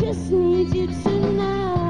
just need you to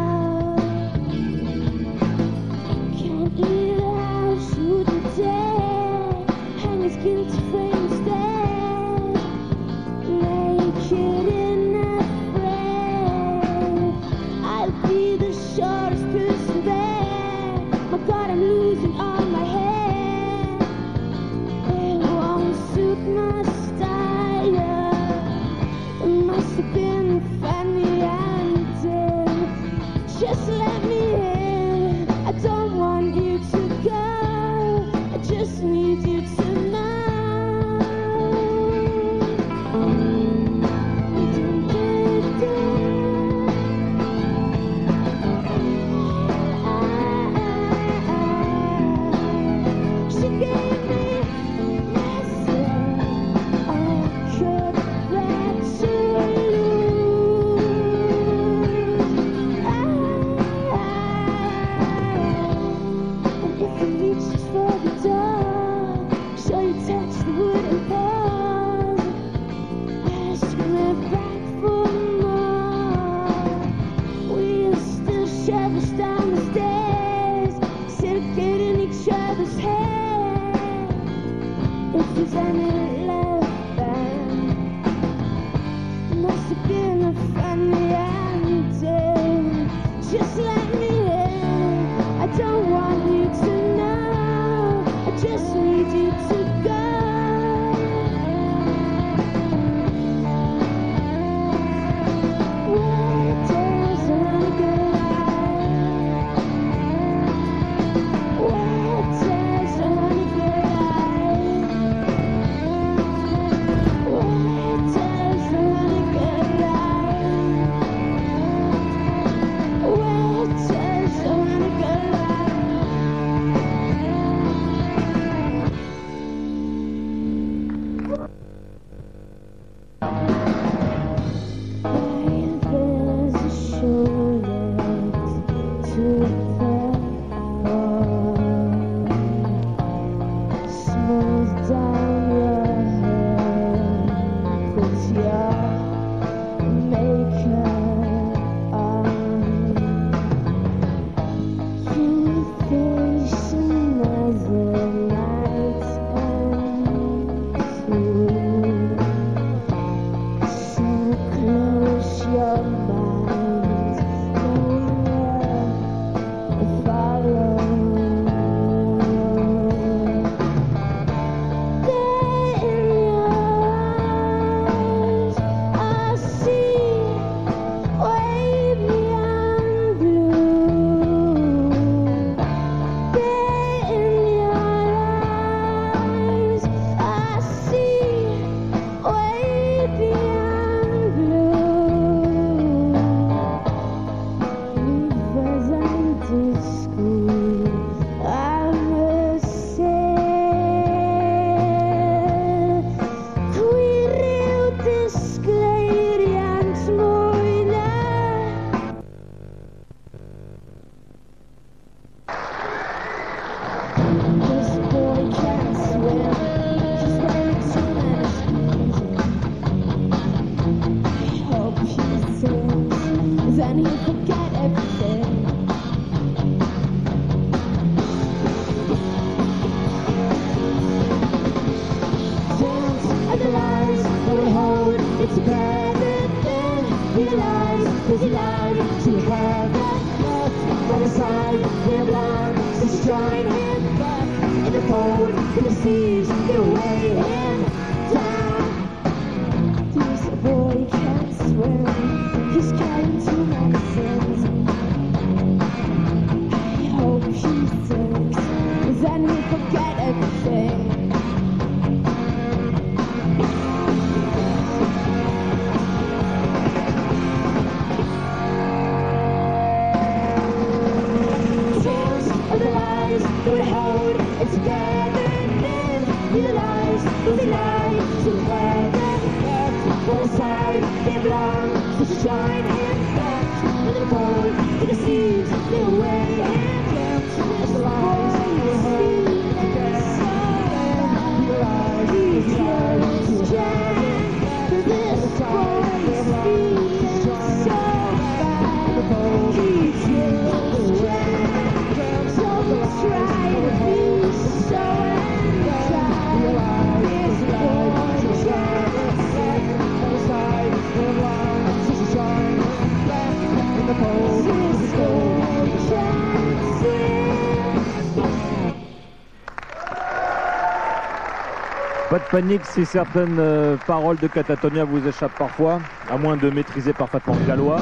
Panique si certaines euh, paroles de Catatonia vous échappent parfois, à moins de maîtriser parfaitement le gallois,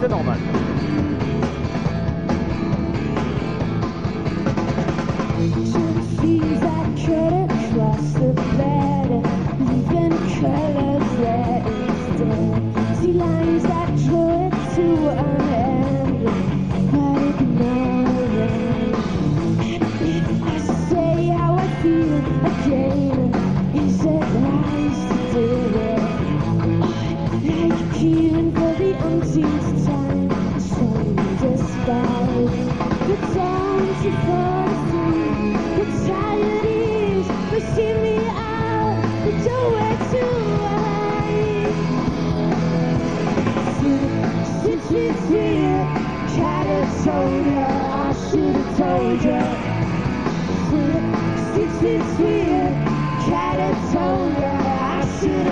c'est normal.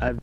I've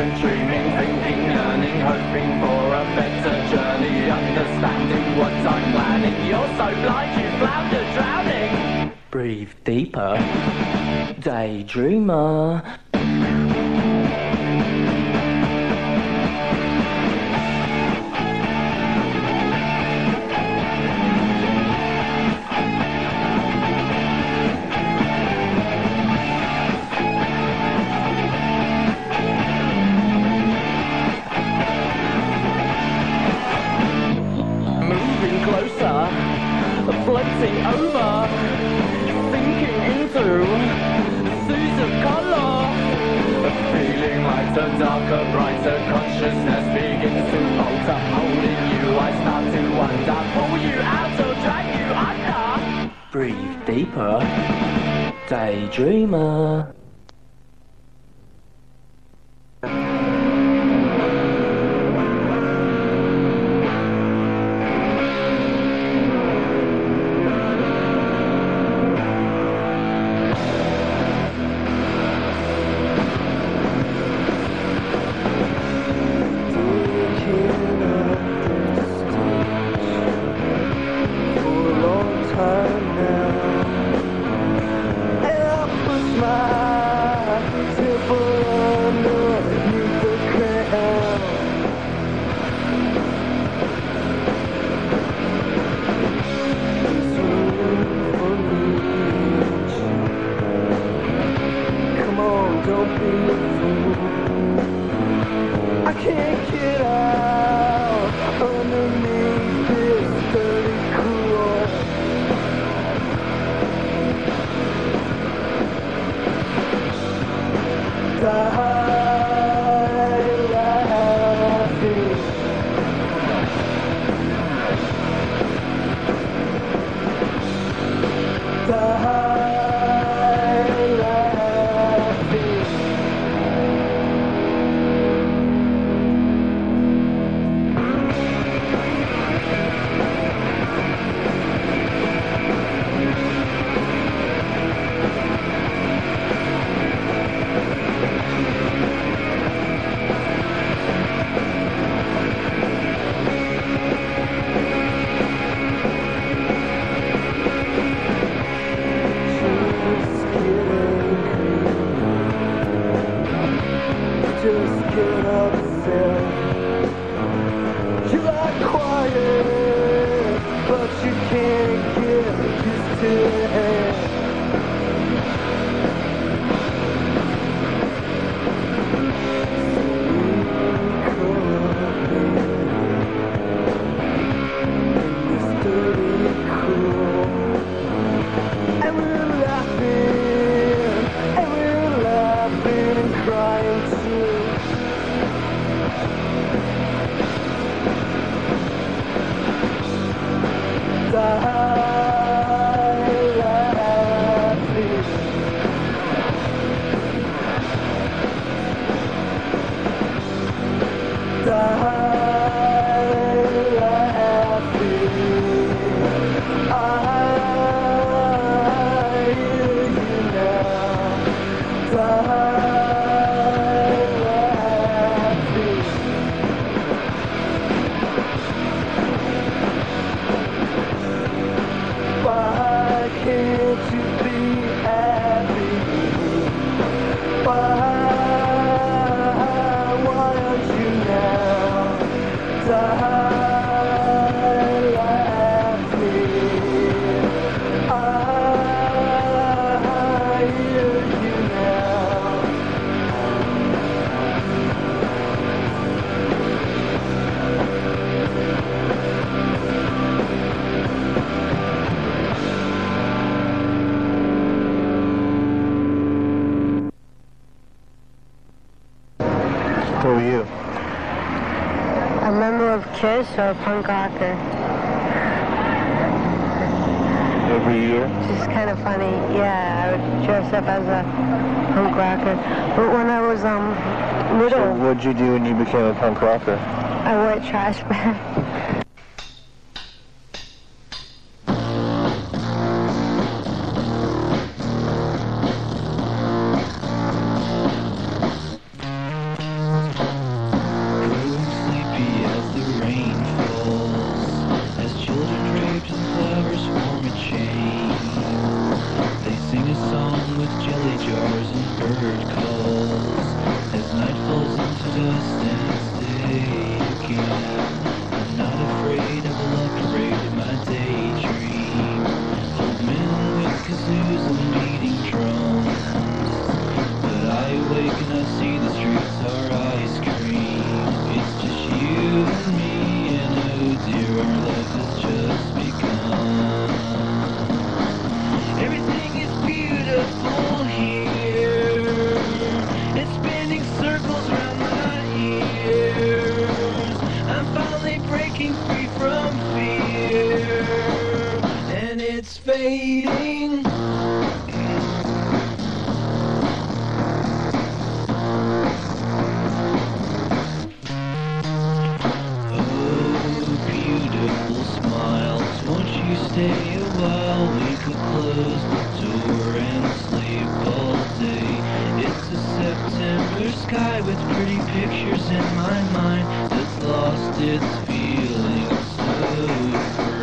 and dreaming, thinking, yearning, hoping for a better journey, understanding what I'm planning. You're so blind, you flounder, drowning. Breathe deeper, daydreamer. seas of color. A feeling the darker, brighter, consciousness begins to alter. Holding you, I start to wonder. Pull you out or drag you under. Breathe deeper, daydreamer. a punk rocker. Every year? Just kind of funny. Yeah, I would dress up as a punk rocker. But when I was um, little... So what'd you do when you became a punk rocker? I wore a trash bag. stay a while, we could close the door and sleep all day. It's a September sky with pretty pictures in my mind that's lost its feeling so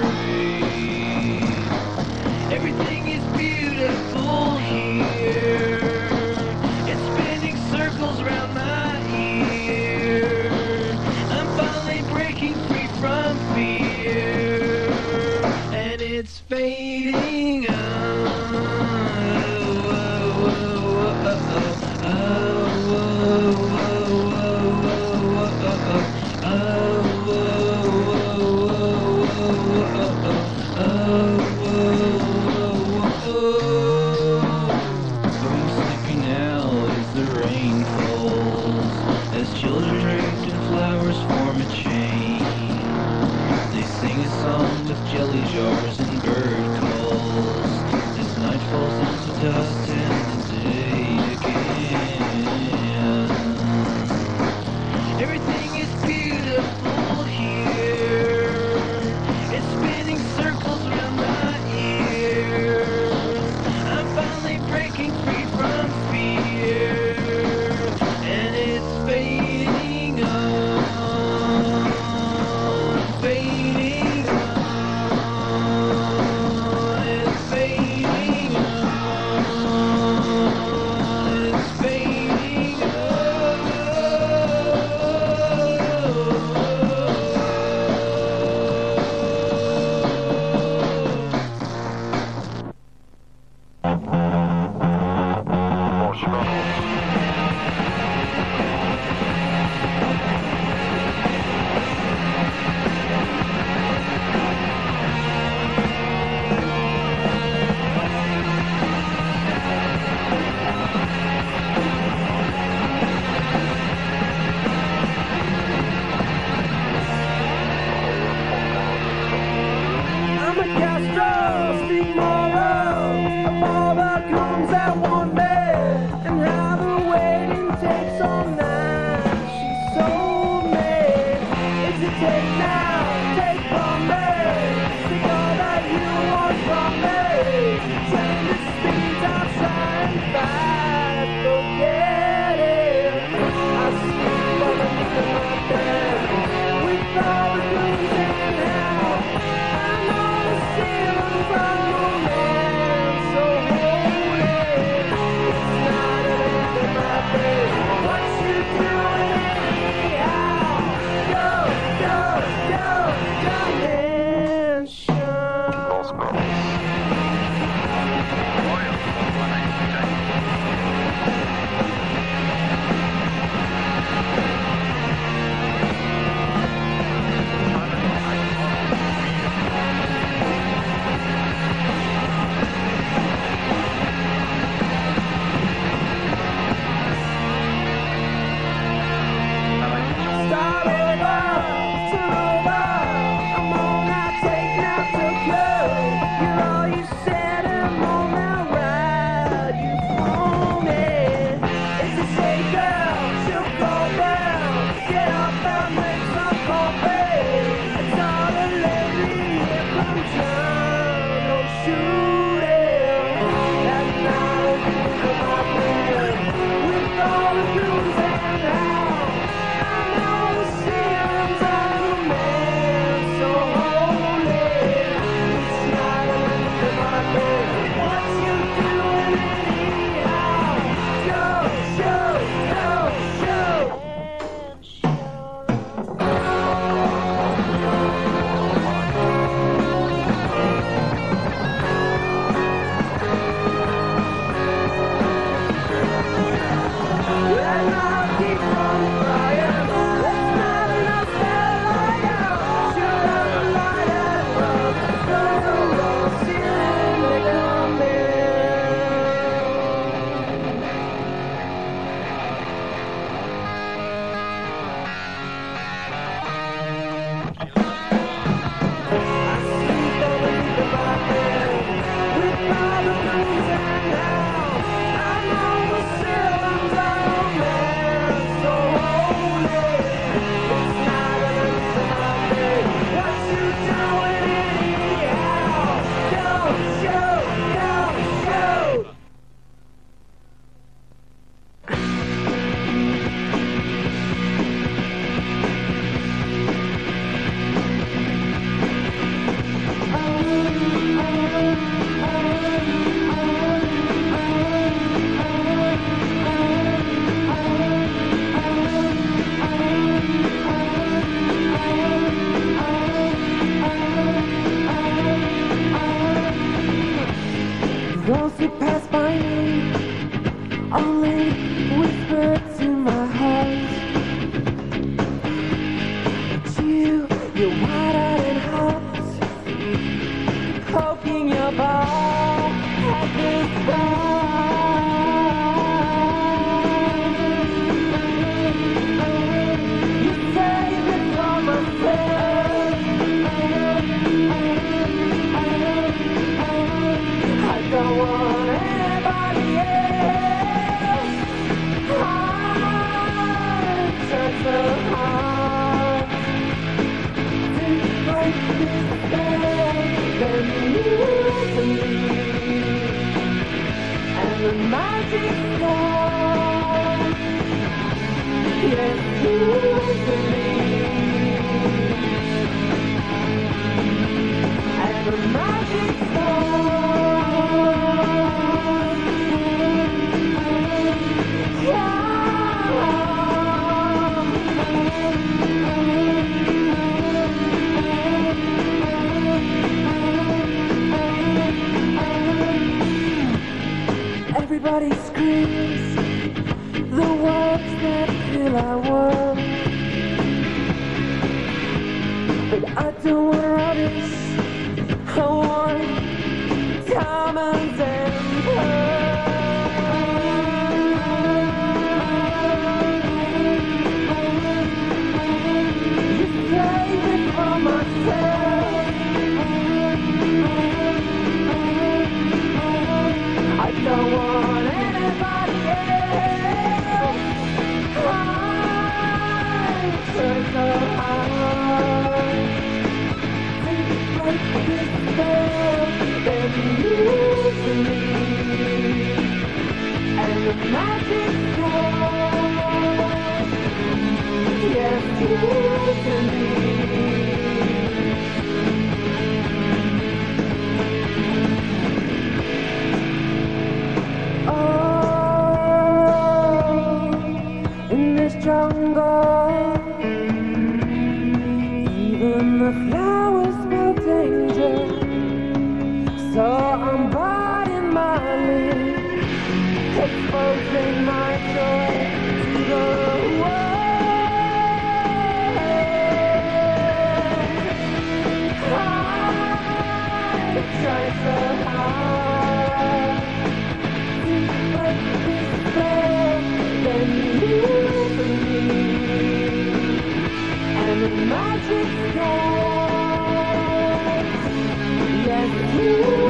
Yes, you. believe, moves me, and the magic starts. Yes, to me.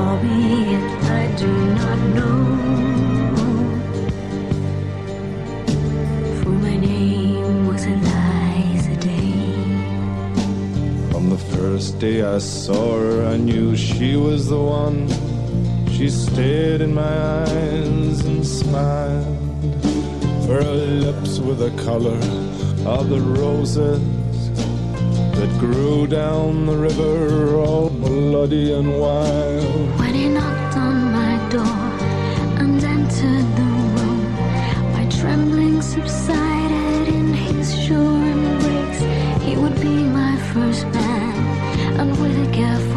I do not know. For my name was Eliza Day. On the first day I saw her, I knew she was the one. She stared in my eyes and smiled. Her lips were the color of the roses that grew down the river, all bloody and wild. When he knocked on my door and entered the room, my trembling subsided in his sure embrace. He would be my first man, and with a careful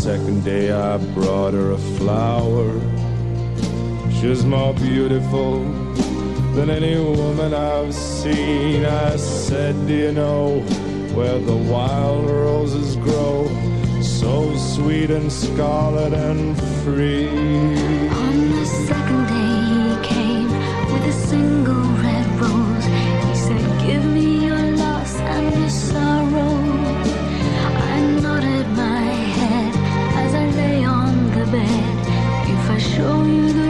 second day, I brought her a flower. She was more beautiful than any woman I've seen. I said, Do you know where the wild roses grow? So sweet and scarlet and free. On. If I show you the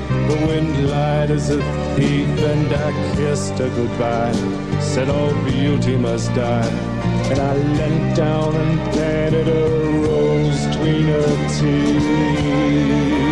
the wind lied as a thief, and I kissed her goodbye. Said all beauty must die. And I leant down and planted a rose between her teeth.